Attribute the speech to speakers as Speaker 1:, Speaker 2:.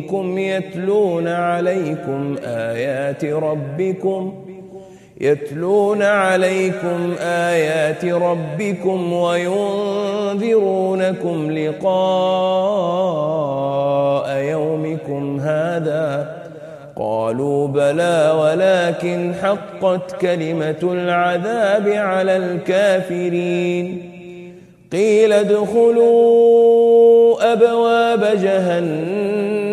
Speaker 1: منكم يتلون عليكم آيات ربكم يتلون عليكم آيات ربكم وينذرونكم لقاء يومكم هذا. قالوا بلى ولكن حقت كلمة العذاب على الكافرين. قيل ادخلوا أبواب جهنم.